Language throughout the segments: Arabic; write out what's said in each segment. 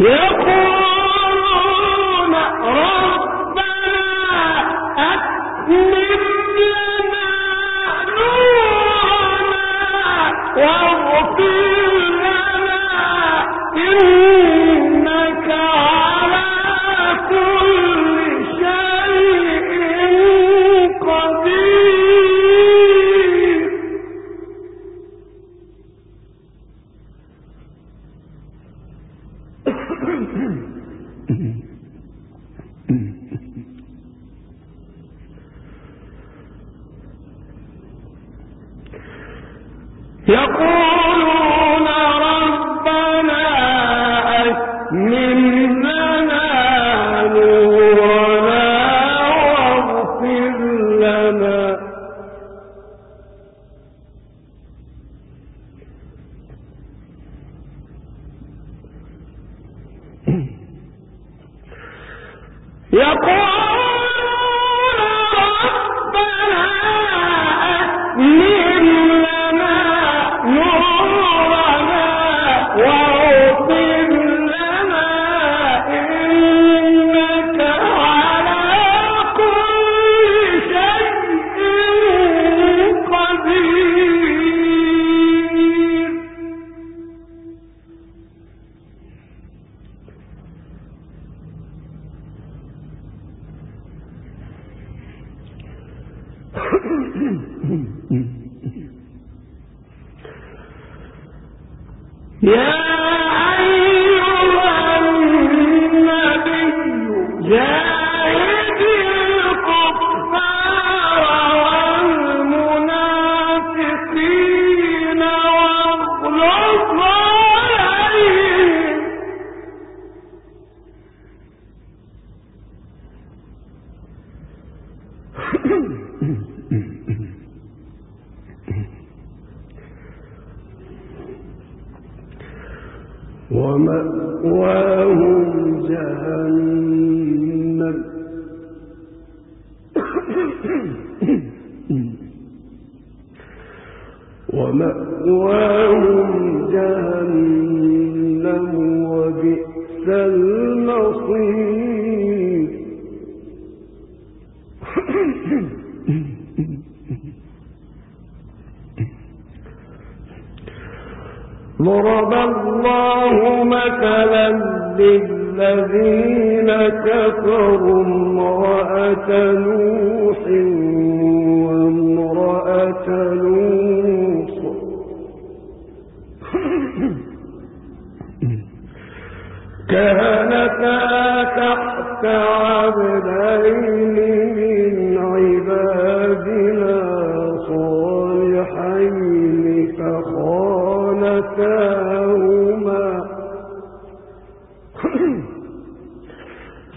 يقول ومأواهم جهنم ضرب الله مثلا للذين كفروا امرأة نوح وامرأة لوط. كانتا تحت عبدين.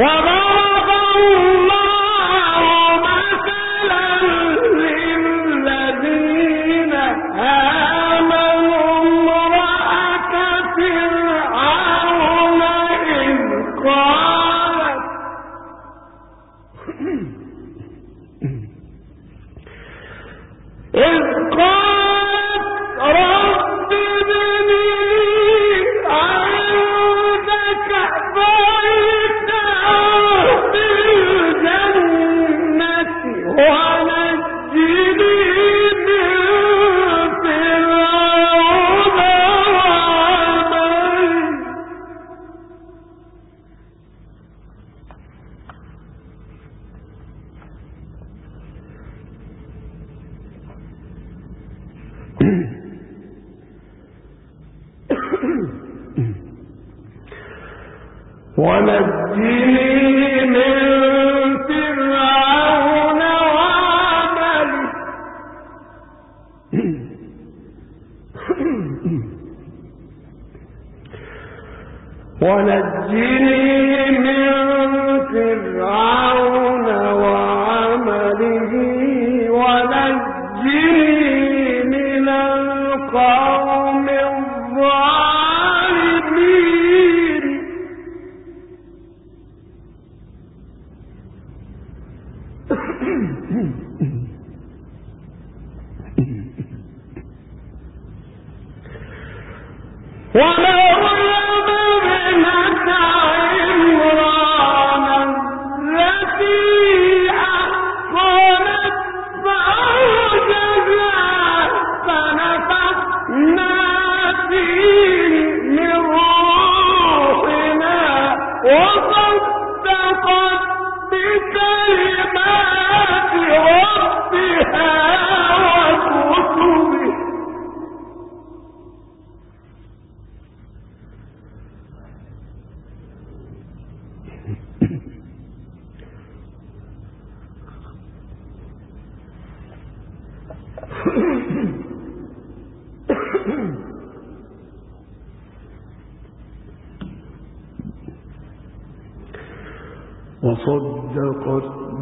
وضرب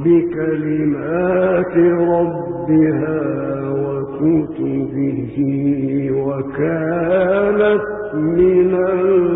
بكلمات ربها وكتبه وكانت من القانتين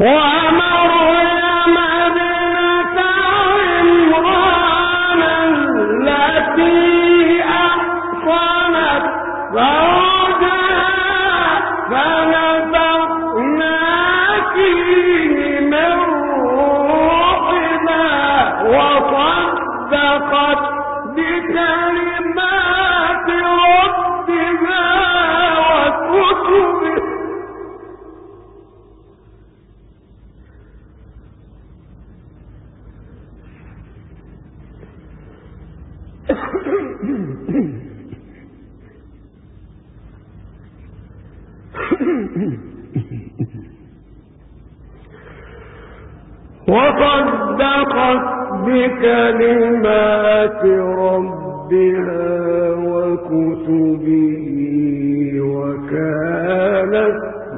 ومريم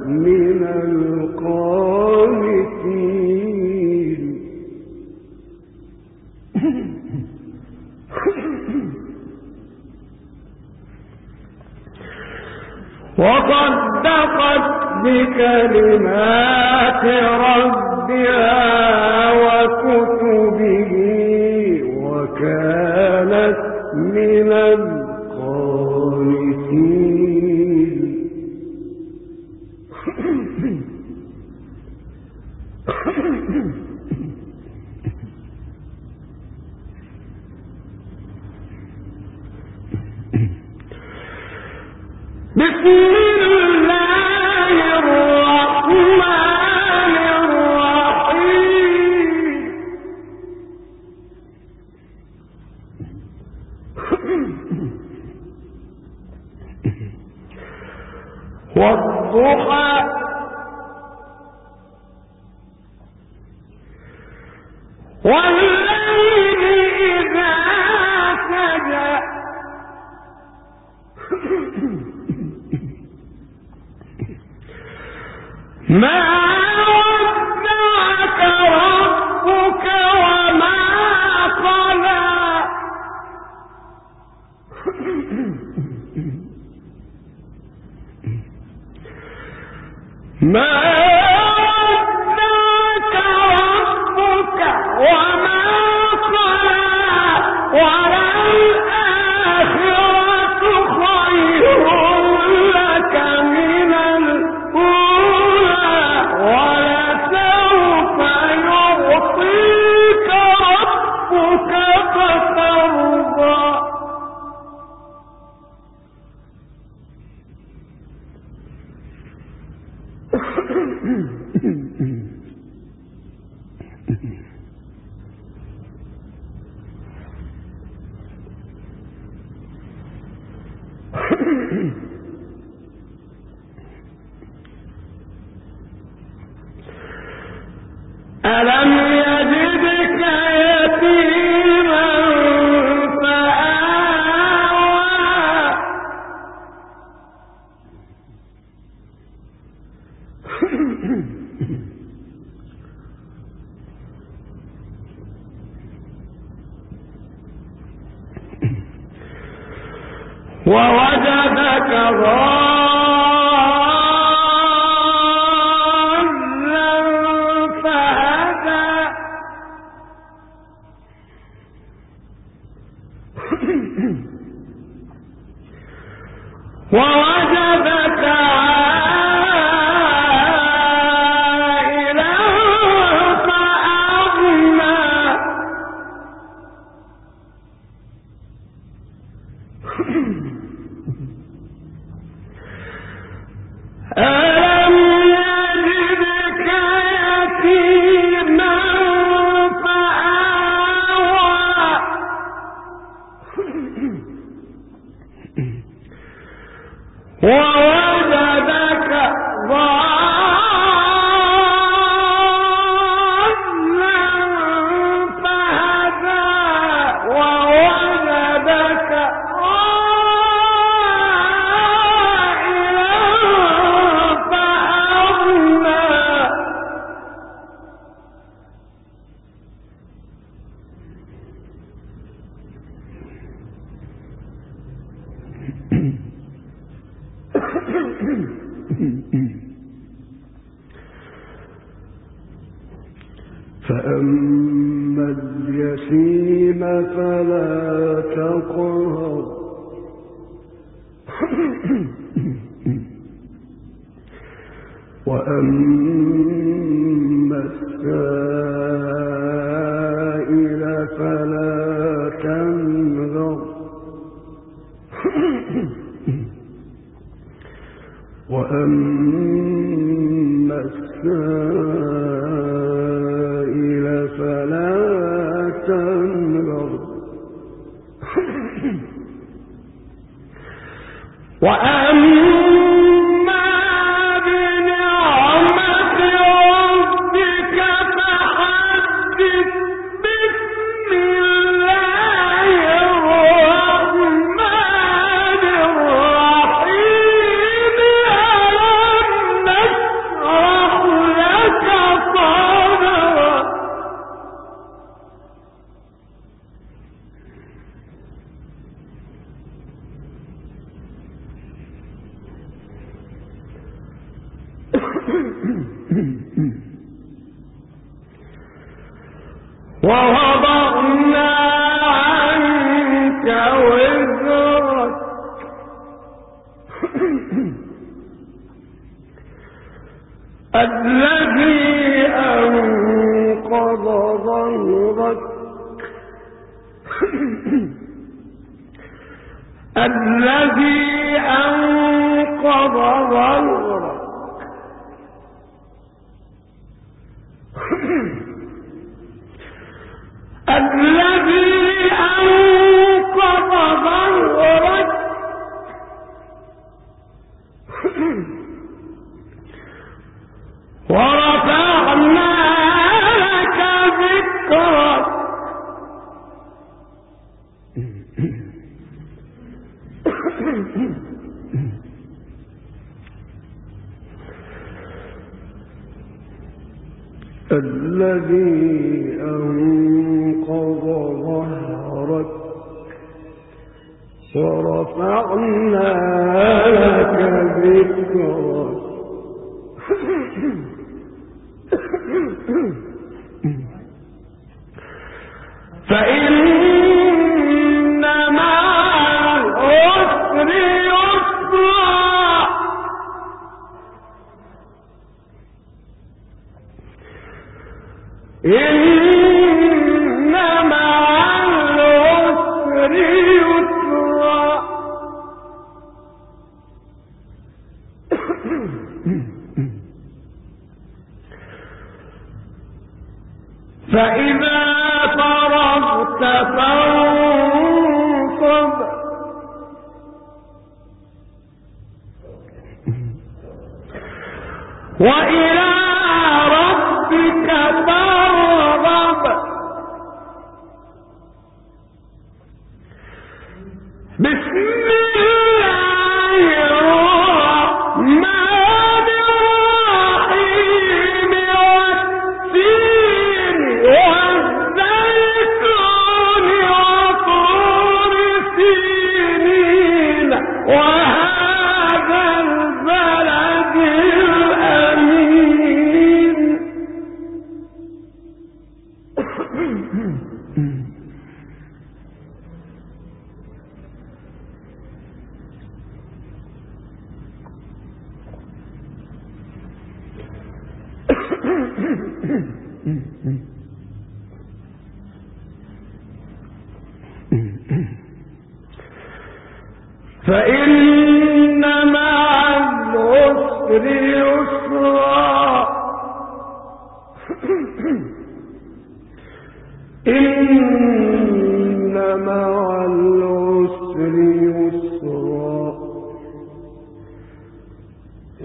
من القانتين والضحى Why um, وأما الذي أنقض ظهرك فإن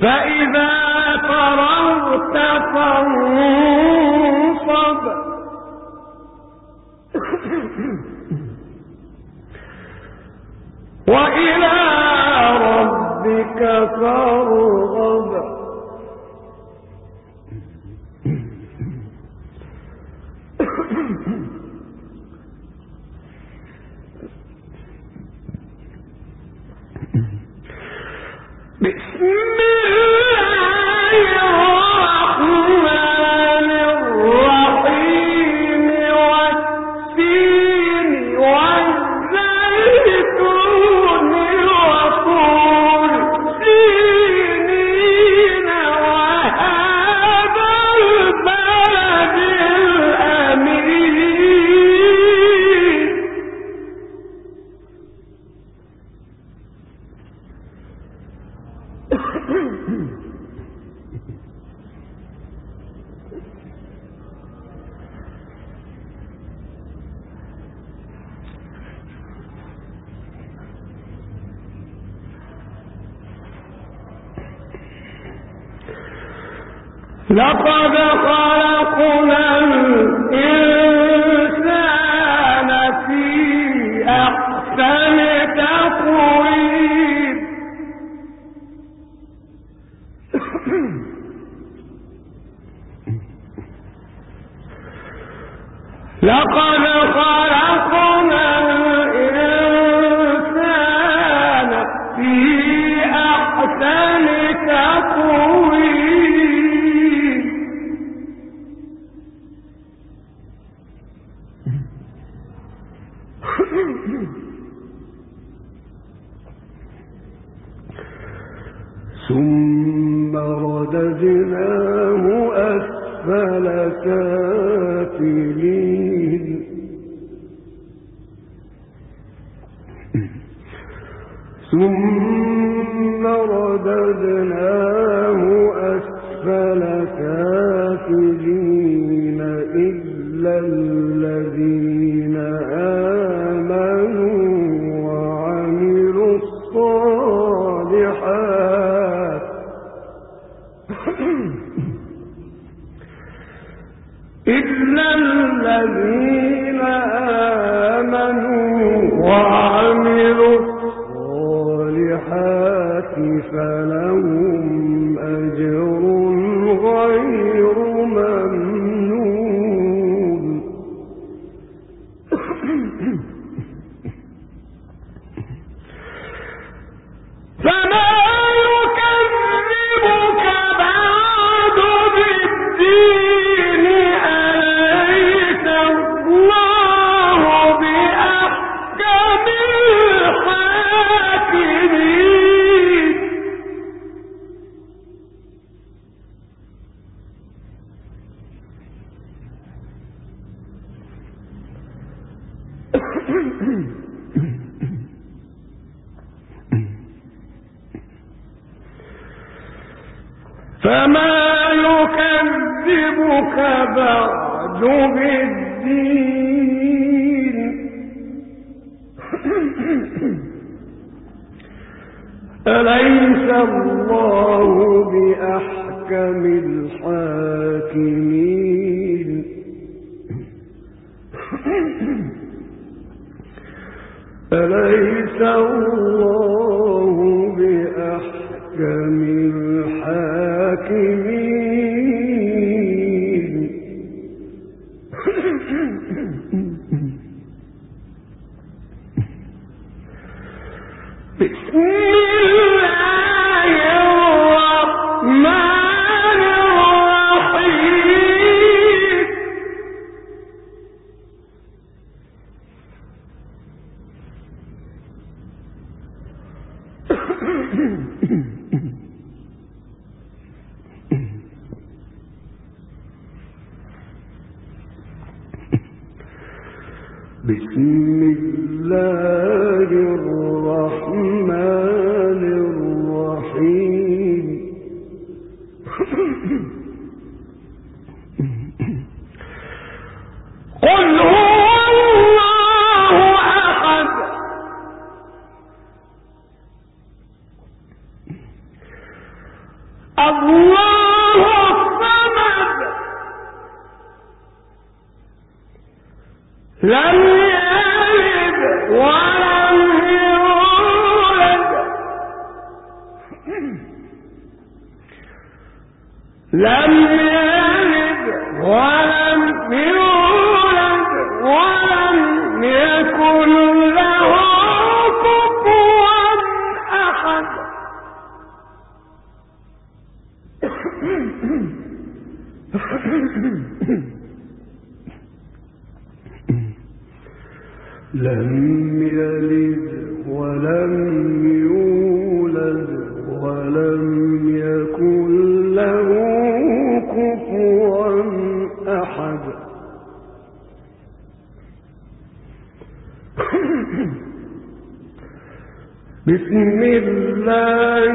فإذا قررت فانصب. وإلى لقد خلقنا الإنسان ثم رددناه أسفل كافلين. ثم رددناه الله بأحكم الحاكمين لم يلد ولم يولد ولم يكن له كفوا أحد. بسم الله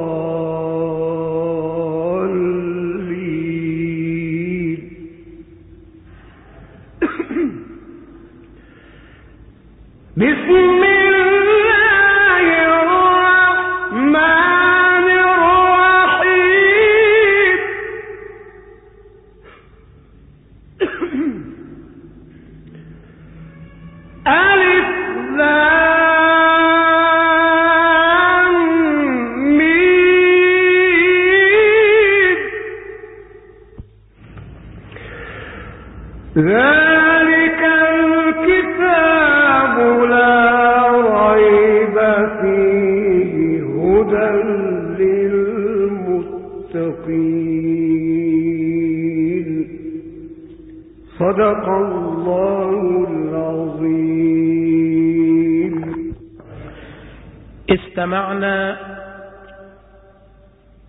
صدق الله العظيم. استمعنا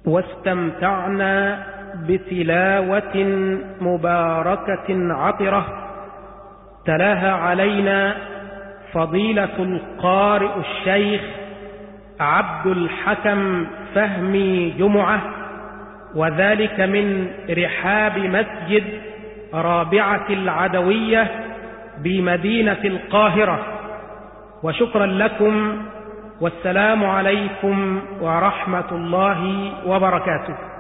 واستمتعنا بتلاوة مباركة عطرة تلاها علينا فضيلة القارئ الشيخ عبد الحكم فهمي جمعة وذلك من رحاب مسجد رابعة العدوية بمدينة القاهرة. وشكرا لكم والسلام عليكم ورحمة الله وبركاته.